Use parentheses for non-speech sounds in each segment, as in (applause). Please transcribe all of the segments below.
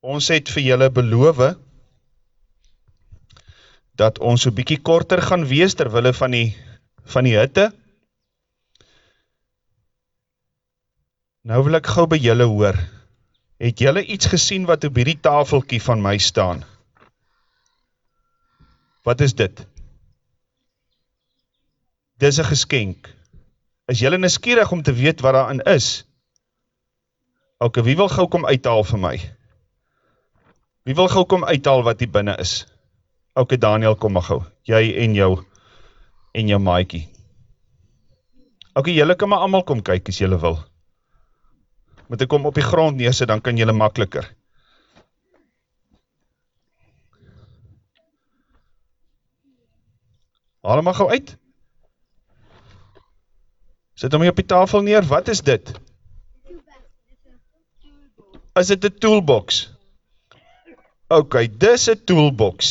ons het vir julle beloof dat ons so bietjie korter gaan wees terwille van die van die hitte. Nou wil ek gou by julle hoor. Het julle iets gesien wat op hierdie tafeltjie van my staan? Wat is dit? Dis 'n geskenk. Is julle nuuskierig om te weet wat daarin is? Ok, wie wil gou kom uithaal vir my? Wie wil gou kom uithaal wat hier binne is? Ok, Daniel, kom maar gou. Jy en jou en jou maatjie. Ok, julle kan maar almal kom kyk as julle wil. Moet ek kom op die grond neersit, dan kan julle makliker. Haal maar gou uit. Sit hom hier op die tafel neer. Wat is dit? Is dit 'n toolbox? Ok, dis een toolbox.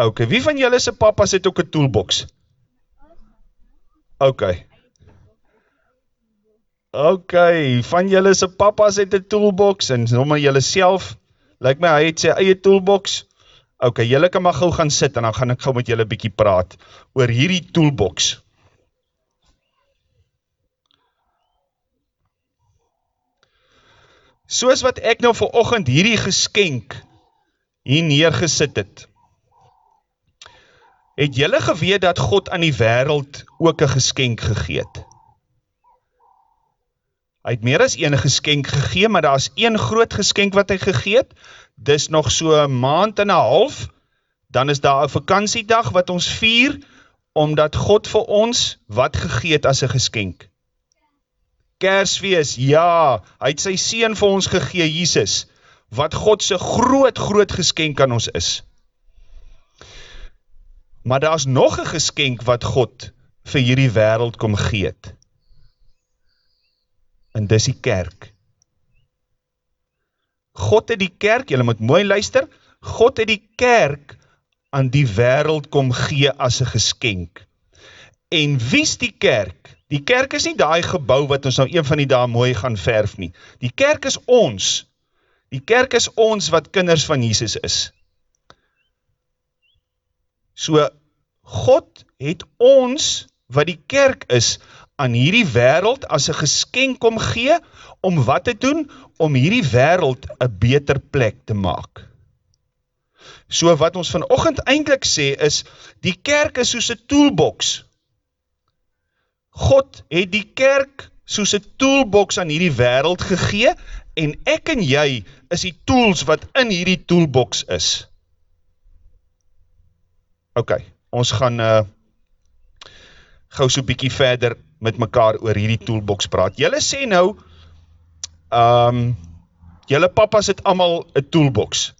Ok, wie van julle se papas het ook een toolbox? Ok. Ok, van julle se papas het een toolbox en noem maar julle self, lyk my hy het sy eie toolbox. Ok, julle kan maar gauw gaan sit en dan gaan ek gauw met julle bykie praat oor hierdie toolbox. Soos wat ek nou vir ochend hierdie geskenk hier neergesit het, het jylle geweet dat God aan die wereld ook een geskenk gegeet. Hy het meer as een geskenk gegee, maar daar is een groot geskenk wat hy gegeet, dis nog so een maand en een half, dan is daar een vakantiedag wat ons vier, omdat God vir ons wat gegeet as een geskenk. Kersfees, ja, hy het sy Seen vir ons gegee, Jesus, wat God sy groot, groot geskenk aan ons is. Maar daar is nog een geskenk wat God vir hierdie wereld kom geet. En dis die kerk. God het die kerk, jylle moet mooi luister, God het die kerk aan die wereld kom gee as een geskenk. En wie is die kerk? Die kerk is nie daai gebou wat ons nou een van die dae mooi gaan verf nie. Die kerk is ons. Die kerk is ons wat kinders van Jesus is. So God het ons wat die kerk is aan hierdie wêreld as 'n geskenk kom gee om wat te doen om hierdie wêreld 'n beter plek te maak. So wat ons vanoggend eintlik sê is die kerk is soos 'n toolbox God het die kerk soos 'n toolbox aan hierdie wêreld gegee en ek en jy is die tools wat in hierdie toolbox is. OK, ons gaan uh gou so 'n bietjie verder met mekaar oor hierdie toolbox praat. Julle sê nou um julle pappas het almal 'n toolbox.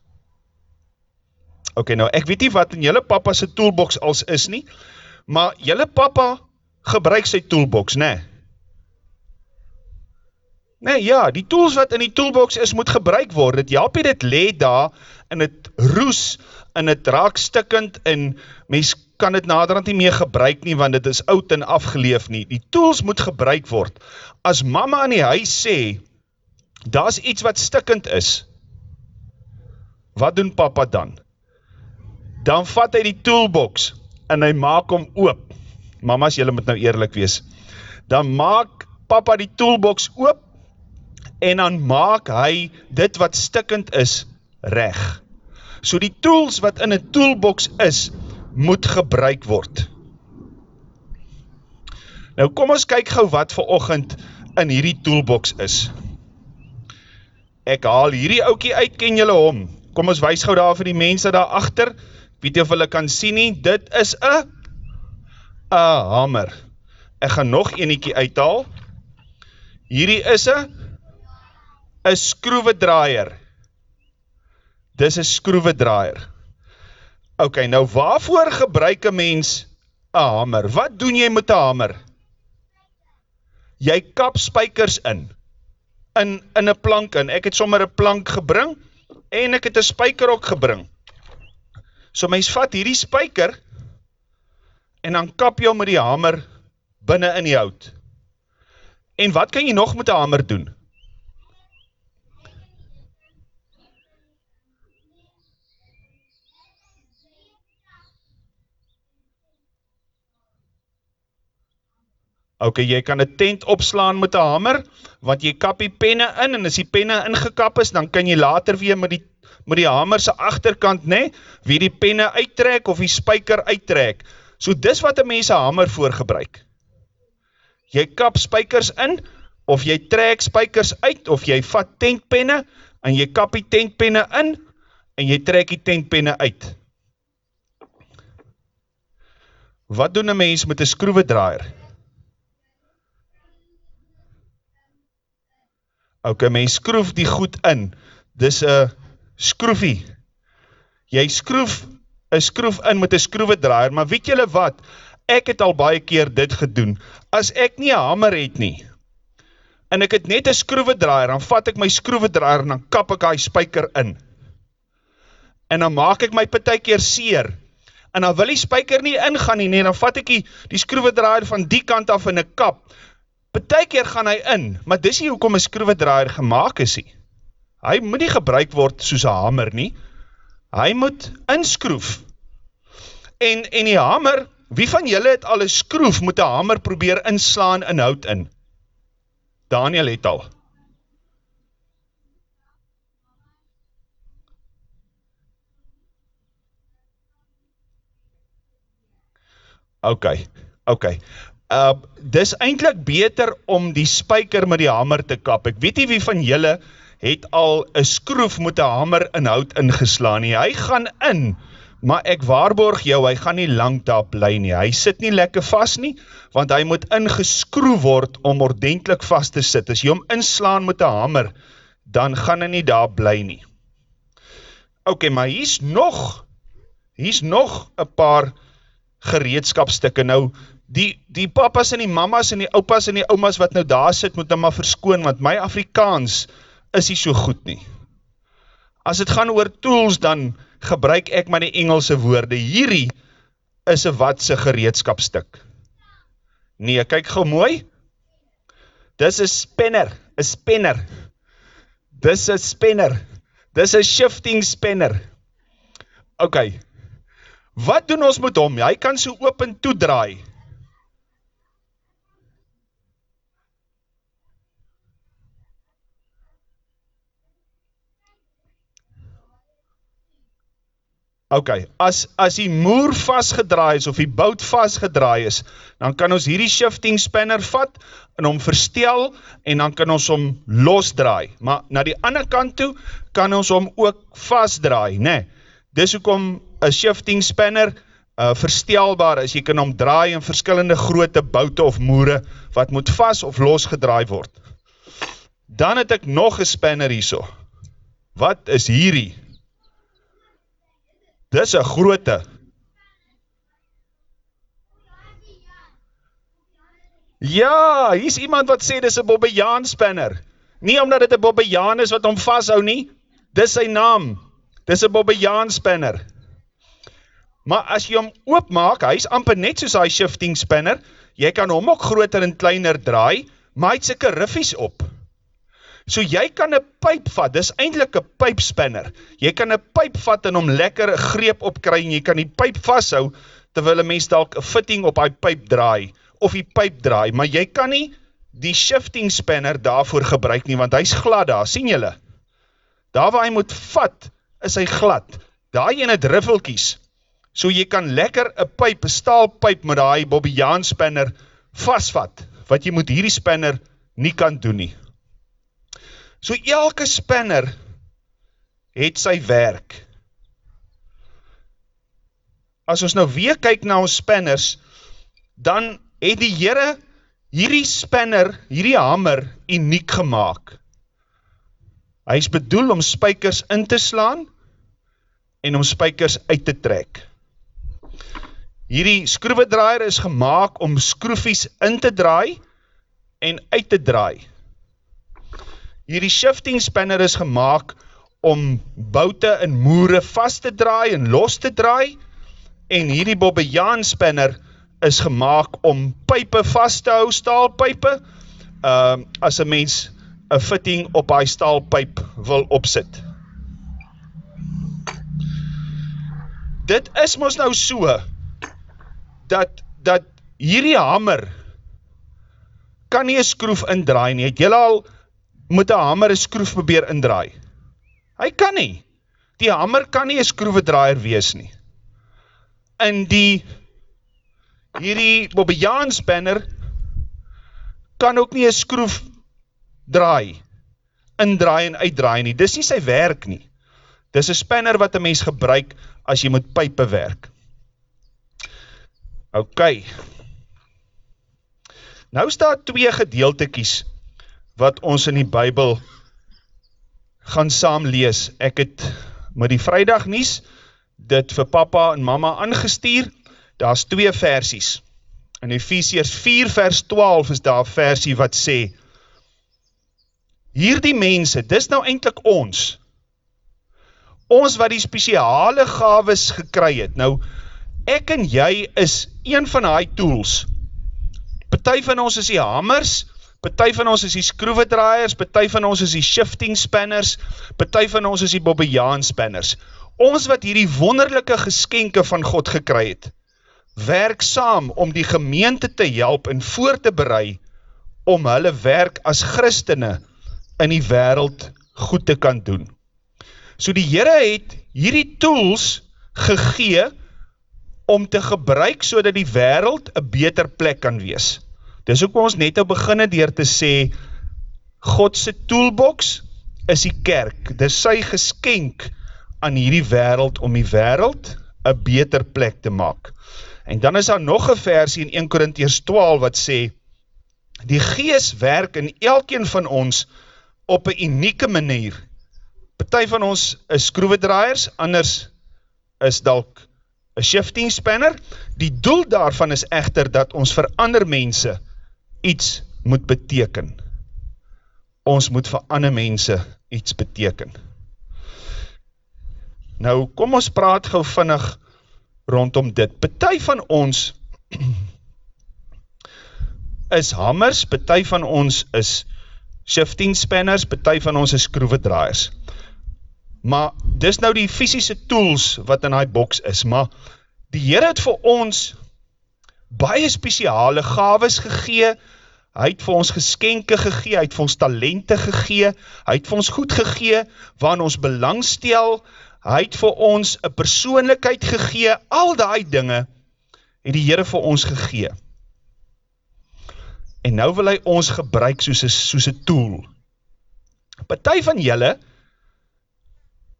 OK, nou ek weet nie wat in julle pappa se toolbox als is nie, maar julle pappa gebruik sy toolbox, ne? Nee, ja, die tools wat in die toolbox is, moet gebruik word. Dit jy dit le daar, en het roes, en het raak stikkend, en mens kan dit naderhand nie meer gebruik nie, want dit is oud en afgeleef nie. Die tools moet gebruik word. As mama in die huis sê, daar is iets wat stikkend is, wat doen papa dan? Dan vat hy die toolbox, en hy maak hom oop, mamas, jylle moet nou eerlijk wees, dan maak papa die toolbox oop, en dan maak hy dit wat stikkend is, reg. So die tools wat in een toolbox is, moet gebruik word. Nou kom ons kyk gauw wat vir ochend in hierdie toolbox is. Ek haal hierdie oukie uit, ken jylle hom. Kom ons wees gauw daar vir die mense daar achter, weet jy of hulle kan sien nie, dit is een een hamer. Ek gaan nog eniekie uithaal. Hierdie is een een skroevedraaier. Dis een skroevedraaier. Ok, nou waarvoor gebruik een mens een hamer? Wat doen jy met een hamer? Jy kap spijkers in. In, in een plank in. Ek het sommer een plank gebring en ek het een spijker ook gebring. So mens vat hierdie spijker en dan kap jy hom met die hamer binne in die hout. En wat kan jy nog met 'n hamer doen? OK, jy kan 'n tent opslaan met 'n hamer, want jy kap die penne in en as die penne ingekap is, dan kan jy later weer met die met die hamer se agterkant, nê, nee, weer die penne uittrek of die spyker uittrek. So dis wat een mens een hamer voor gebruik. Jy kap spykers in, of jy trek spykers uit, of jy vat tentpenne, en jy kap die tentpenne in, en jy trek die tentpenne uit. Wat doen een mens met een skroevedraaier? Ok, mens skroef die goed in. Dis een skroefie. Jy skroef een skroef in met een skroevedraaier, maar weet julle wat? Ek het al baie keer dit gedoen. As ek nie een hamer het nie, en ek het net een skroevedraaier, dan vat ek my skroevedraaier en dan kap ek die spyker in. En dan maak ek my partij keer seer. En dan wil die spyker nie ingaan nie, nee, dan vat ek die, die skroevedraaier van die kant af in een kap, Betykeer gaan hy in, maar dis nie hoekom 'n skroewedraaier gemaak is nie. Hy moet nie gebruik word soos 'n hamer nie. Hy moet inskroef. En en die hamer, wie van julle het al 'n skroef met 'n hamer probeer inslaan in hout in? Daniel het al. OK. OK uh, dis eindelijk beter om die spyker met die hamer te kap. Ek weet nie wie van julle het al een skroef met een hamer in hout ingeslaan nie. Hy gaan in, maar ek waarborg jou, hy gaan nie lang daar bly nie. Hy sit nie lekker vast nie, want hy moet ingeskroef word om ordentlik vast te sit. As jy hom inslaan met een hamer, dan gaan hy nie daar bly nie. Ok, maar hier is nog, hier is nog een paar gereedskapstukke. Nou, die, die papas en die mamas en die opas en die oumas wat nou daar sit, moet nou maar verskoon, want my Afrikaans is nie so goed nie. As het gaan oor tools, dan gebruik ek maar die Engelse woorde. Hierdie is een watse gereedskapstuk. Nee, kyk gauw mooi. Dis een spinner, een spinner. Dis een spinner. Dis een shifting spinner. Ok, wat doen ons met hom? Hy kan so open toedraai. Ok, as, as die moer vastgedraai is, of die bout vastgedraai is, dan kan ons hierdie shifting spanner vat, en hom verstel, en dan kan ons hom losdraai. Maar na die ander kant toe, kan ons hom ook vastdraai, ne? Dis hoekom een shifting spanner uh, verstelbaar is, jy kan hom draai in verskillende groote boute of moere, wat moet vast of losgedraai word. Dan het ek nog een spanner hier so. Wat is hierdie? Dis een groote. Ja, hier is iemand wat sê dis een Bobbejaan spinner. Nie omdat dit een Bobbejaan is wat hom vasthou nie, dis sy naam. Dis een Bobbejaan spinner. Maar as jy hom oopmaak, hy is amper net soos hy shifting spinner, jy kan hom ook groter en kleiner draai, maar hy het syke riffies op. So jy kan een pyp vat, dis eindelijk een pypspinner, jy kan een pyp vat en om lekker een greep opkry en jy kan die pyp vasthou, terwyl een mens dalk een fitting op die pyp draai, of die pyp draai, maar jy kan nie die shifting spinner daarvoor gebruik nie, want hy is glad daar, sien jylle? Daar waar hy moet vat, is hy glad, daar jy in het riffelkies, so jy kan lekker een pyp, een staalpyp met die Bobbejaan spinner vastvat, wat jy moet hierdie spinner nie kan doen nie. So elke spinner het sy werk. As ons nou weer kyk na ons spinners, dan het die Here hierdie spinner, hierdie hamer uniek gemaak. Hy is bedoel om spykers in te slaan en om spykers uit te trek. Hierdie skroewedraaier is gemaak om skroefies in te draai en uit te draai. Hierdie shifting spanner is gemaakt om boute en moere vast te draai en los te draai en hierdie bobbejaan spanner is gemaakt om pype vast te hou, staalpype, uh, as een mens een fitting op die staalpyp wil opsit. Dit is ons nou so, dat, dat hierdie hamer kan nie 'n skroef indraai nie. Het julle al met 'n hamer 'n skroef probeer indraai? Hy kan nie. Die hamer kan nie 'n skroewedraaier wees nie. In die hierdie Bobbejaan spanner kan ook nie 'n skroef draai, indraai en uitdraai nie. Dis nie sy werk nie. Dis 'n spanner wat 'n mens gebruik as jy met pype werk. OK. Nou staan twee gedeeltetjies wat ons in die Bybel gaan saam lees. Ek het met die Vrydag nuus dit vir pappa en mamma aangestuur. Daar's twee versies. In Efesiërs 4 vers 12 is daar versie wat sê: Hierdie mense, dis nou eintlik ons. Ons wat die spesiale gawes gekry het. Nou ek en jy is een van daai tools. Party van ons is die hamers, party van ons is die skroewedraaiers, party van ons is die shifting spanners, party van ons is die bobbejaan spanners. Ons wat hierdie wonderlike geskenke van God gekry het werk saam om die gemeente te help en voor te berei om hulle werk as Christene in die wêreld goed te kan doen. So die Here het hierdie tools gegee om te gebruik sodat die wêreld 'n beter plek kan wees. Dis hoekom ons net nou begin het deur te sê God se toolbox is die kerk. Dis sy geskenk aan hierdie wêreld om die wêreld 'n beter plek te maak. En dan is daar nog 'n versie in 1 Korintiërs 12 wat sê die Gees werk in elkeen van ons op 'n unieke manier. Party van ons is skroewedraaiers, anders is dalk 'n shifting spanner. Die doel daarvan is egter dat ons vir ander mense iets moet beteken. Ons moet vir ander mense iets beteken. Nou kom ons praat gou vinnig rondom dit. Party van ons (clears throat) is hammers, party van ons is shifting spanners, party van ons is skroewedraaiers. Maar dis nou die fisiese tools wat in daai boks is, maar die Here het vir ons baie spesiale gawes gegee. Hy het vir ons geskenke gegee, hy het vir ons talente gegee, hy het vir ons goed gegee waaraan ons belangstel, Hy het vir ons 'n persoonlikheid gegee. Al daai dinge het die Here vir ons gegee. En nou wil hy ons gebruik soos 'n soos 'n tool. Party van julle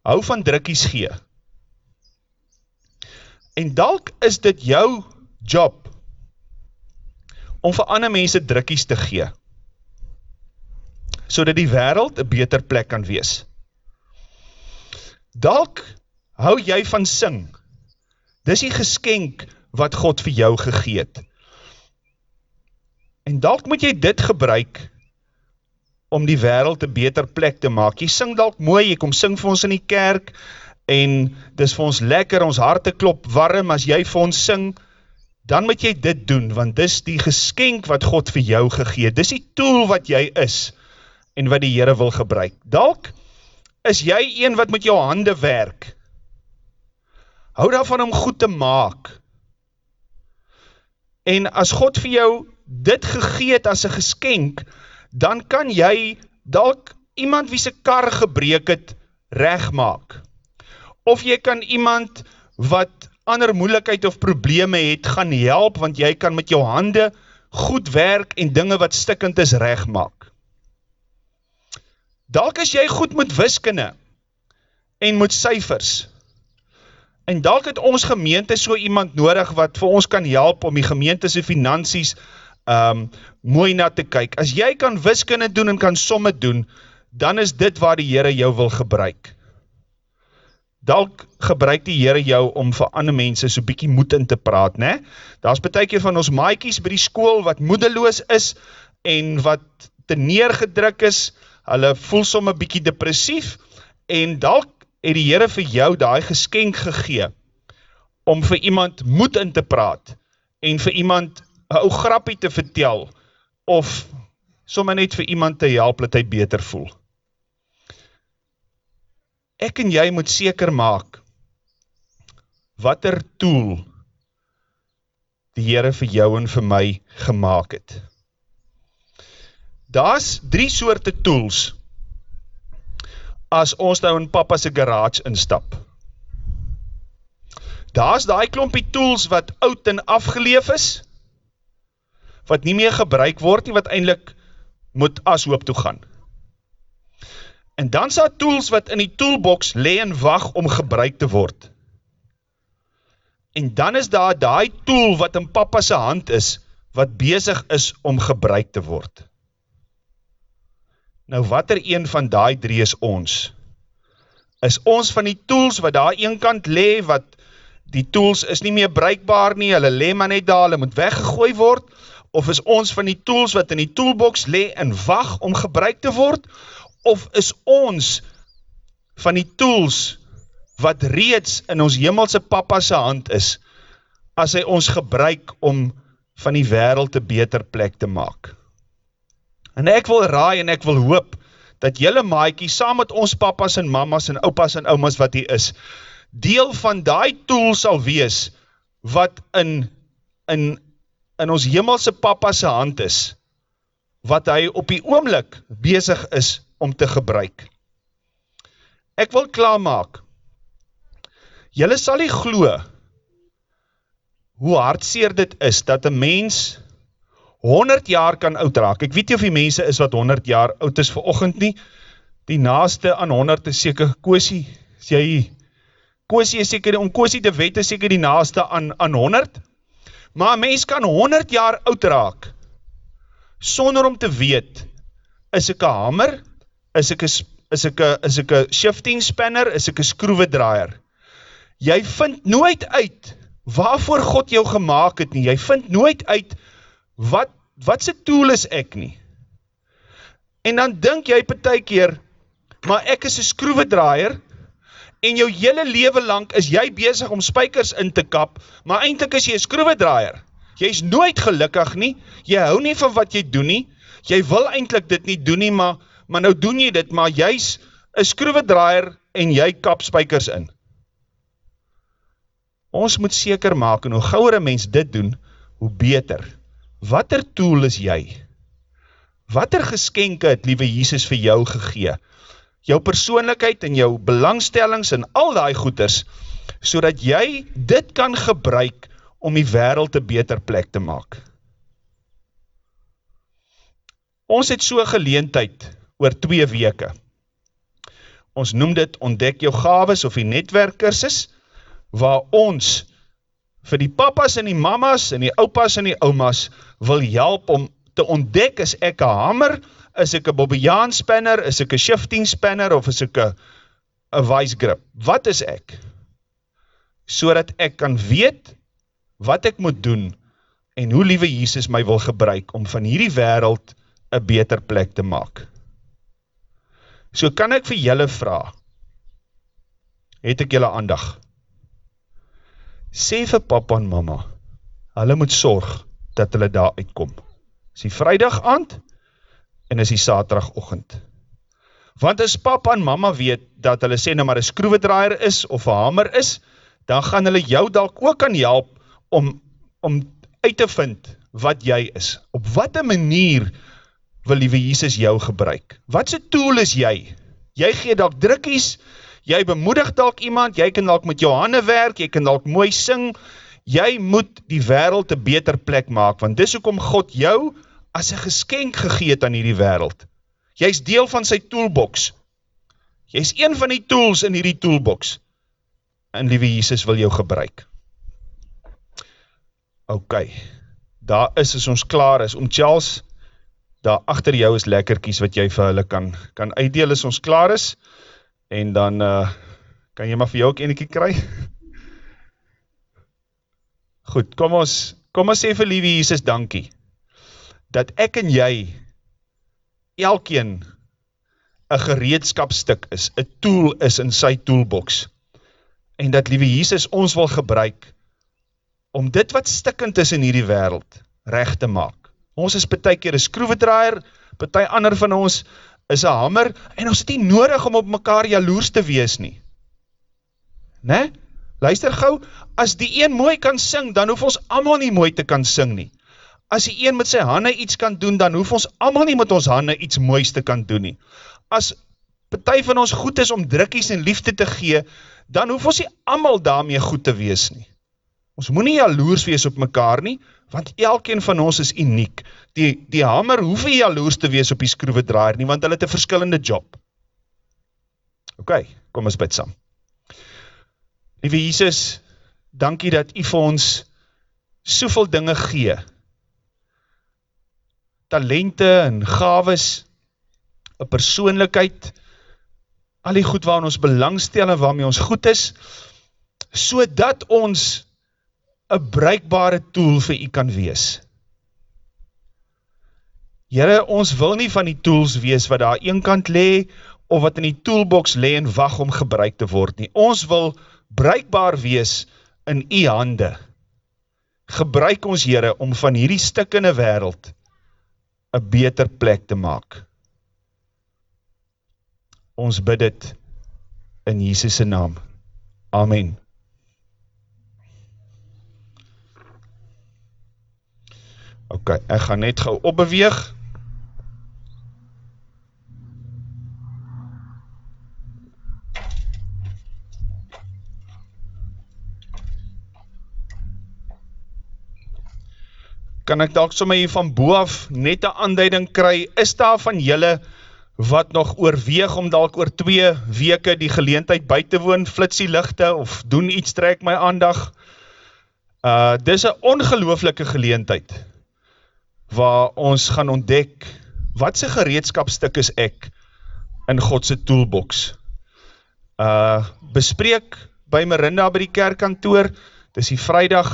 hou van drukkies gee. En dalk is dit jou job om vir ander mense drukkies te gee sodat die wêreld 'n beter plek kan wees. Dalk hou jy van sing. Dis die geskenk wat God vir jou gegee het. En dalk moet jy dit gebruik om die wêreld 'n beter plek te maak. Jy sing dalk mooi, jy kom sing vir ons in die kerk en dis vir ons lekker, ons harte klop warm as jy vir ons sing. Dan moet jy dit doen want dis die geskenk wat God vir jou gegee het. Dis die tool wat jy is en wat die Here wil gebruik. Dalk is jy een wat met jou hande werk. Hou daarvan om goed te maak. En as God vir jou dit gegee het as 'n geskenk, dan kan jy dalk iemand wie se kar gebreek het regmaak. Of jy kan iemand wat ander moeilikheid of probleme het gaan help want jy kan met jou hande goed werk en dinge wat stikkend is regmaak. Dalk as jy goed met wiskunde en met syfers. En dalk het ons gemeente so iemand nodig wat vir ons kan help om die gemeente se finansies um mooi na te kyk. As jy kan wiskunde doen en kan somme doen, dan is dit waar die Here jou wil gebruik. Dalk gebruik die Here jou om vir ander mense so bietjie moed in te praat, né? Daar's baie keer van ons maatjies by die skool wat moedeloos is en wat te neergedruk is hulle voel somme bietjie depressief en dalk het die Here vir jou daai geskenk gegee om vir iemand moed in te praat en vir iemand 'n ou grappie te vertel of sommer net vir iemand te help dat hy beter voel. Ek en jy moet seker maak watter tool die Here vir jou en vir my gemaak het. Daar's drie soorte tools as ons nou in pappa se garage instap. Daar's daai klompie tools wat oud en afgeleef is wat nie meer gebruik word nie wat eintlik moet as hoop toe gaan. En dan daar tools wat in die toolbox lê en wag om gebruik te word. En dan is daar daai tool wat in pappa se hand is wat besig is om gebruik te word. Nou watter een van daai drie is ons? Is ons van die tools wat daar eenkant lê wat die tools is nie meer bruikbaar nie, hulle lê maar net daar, hulle moet weggegooi word, of is ons van die tools wat in die toolbox lê en wag om gebruik te word, of is ons van die tools wat reeds in ons hemelse papa se hand is, as hy ons gebruik om van die wêreld 'n beter plek te maak. En ek wil raai en ek wil hoop dat julle maatjie saam met ons pappas en mammas en oupas en oumas wat hier is, deel van daai tool sal wees wat in in in ons hemelse pappa se hand is wat hy op die oomblik besig is om te gebruik. Ek wil klaarmaak. Julle sal nie glo hoe hartseer dit is dat 'n mens 100 jaar kan oud raak. Ek weet nie of die mense is wat 100 jaar oud is vir oggend nie. Die naaste aan 100 is seker Kosie. As jy Kosie is seker om Kosie te wet is seker die naaste aan aan 100. Maar 'n mens kan 100 jaar oud raak sonder om te weet is ek 'n hamer, is ek 'n is ek 'n is ek 'n shifting spanner, is ek 'n skroewedraaier. Jy vind nooit uit waarvoor God jou gemaak het nie. Jy vind nooit uit wat wat se tool is ek nie? En dan dink jy partykeer, maar ek is 'n skroewedraaier en jou hele lewe lank is jy besig om spykers in te kap, maar eintlik is jy 'n skroewedraaier. Jy's nooit gelukkig nie. Jy hou nie van wat jy doen nie. Jy wil eintlik dit nie doen nie, maar maar nou doen jy dit, maar jy's 'n skroewedraaier en jy kap spykers in. Ons moet seker maak en hoe gouer 'n mens dit doen, hoe beter. Watter tool is jy? Watter geskenke het liewe Jesus vir jou gegee? Jou persoonlikheid en jou belangstellings en al daai goeders sodat jy dit kan gebruik om die wêreld 'n beter plek te maak. Ons het so geleentheid oor 2 weke. Ons noem dit ontdek jou gawes of die netwerkkursus waar ons vir die pappas en die mammas en die oupas en die oumas wil help om te ontdek is ek 'n hamer, is ek 'n bobbejaan spanner, is ek 'n shifting spanner of is ek 'n 'n vice grip. Wat is ek? Sodat ek kan weet wat ek moet doen en hoe liewe Jesus my wil gebruik om van hierdie wêreld 'n beter plek te maak. So kan ek vir julle vra. Het ek julle aandag? sê vir pappa en mamma, hulle moet sorg dat hulle daar uitkom. Is die vrijdag aand en is die saterdag ochend. Want as papa en mama weet dat hulle sê nou maar een skroewedraaier is of een hamer is, dan gaan hulle jou dalk ook kan help om, om uit te vind wat jy is. Op wat een manier wil liewe Jesus jou gebruik? Wat sy tool is jy? Jy gee dalk drukkies, jy bemoedig dalk iemand, jy kan dalk met jou hande werk, jy kan dalk mooi sing, jy moet die wereld een beter plek maak, want dis ook om God jou as een geskenk gegeet aan hierdie wereld. Jy is deel van sy toolbox. Jy is een van die tools in hierdie toolbox. En liewe Jesus wil jou gebruik. Ok, daar is as ons klaar is, om Charles, daar achter jou is lekkerkies wat jy vir hulle kan, kan uitdeel as ons klaar is en dan uh, kan jy maar vir jou ook eniekie kry. Goed, kom ons, kom ons sê vir liefie Jesus dankie, dat ek en jy elkeen een gereedskapstuk is, een tool is in sy toolbox, en dat liefie Jesus ons wil gebruik, om dit wat stikkend is in hierdie wereld, recht te maak. Ons is betek keer een skroevedraaier, betek ander van ons is een hamer, en ons het nie nodig om op mekaar jaloers te wees nie. Ne? Luister gauw, as die een mooi kan sing, dan hoef ons allemaal nie mooi te kan sing nie. As die een met sy hande iets kan doen, dan hoef ons allemaal nie met ons hande iets moois te kan doen nie. As partij van ons goed is om drukkies en liefde te gee, dan hoef ons nie allemaal daarmee goed te wees nie. Ons moet nie jaloers wees op mekaar nie, want elkeen van ons is uniek. Die, die hamer hoef nie jaloers te wees op die skroevedraaier nie, want hulle het een verskillende job. Ok, kom ons bid saam. Lieve Jesus, dankie dat u vir ons soveel dinge gee. Talente en gaves, een persoonlijkheid, al die goed waar ons belangstel en waarmee ons goed is, so dat ons een bruikbare tool vir u kan wees. Jere, ons wil nie van die tools wees wat daar een kant lee, of wat in die toolbox lee en wacht om gebruik te word nie. Ons wil bruikbaar wees in u hande. Gebruik ons, Jere, om van hierdie stik in die wereld een beter plek te maak. Ons bid het in Jesus' naam. Amen. Ok, ek gaan net gauw opbeweeg. Kan ek dalk sommer hier van boaf net een aanduiding kry, is daar van julle wat nog oorweeg om dalk oor twee weke die geleentheid by te woon, flitsie lichte of doen iets trek my aandag. Uh, dis een ongelooflike geleentheid waar ons gaan ontdek wat sy gereedskapstuk is ek in Godse toolbox. Uh, bespreek by Marinda by die kerkkantoor, dis die vrijdag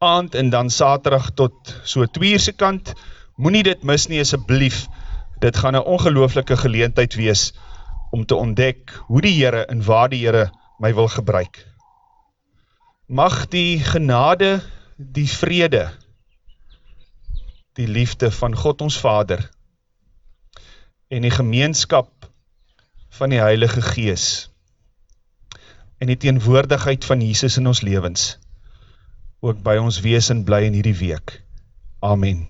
aand en dan saterdag tot so tweerse kant, moet nie dit mis nie asjeblief, dit gaan een ongelooflike geleentheid wees om te ontdek hoe die Heere en waar die Heere my wil gebruik. Mag die genade, die vrede, die liefde van God ons Vader en die gemeenskap van die Heilige Gees en die teenwoordigheid van Jesus in ons levens ook by ons wees en bly in hierdie week. Amen.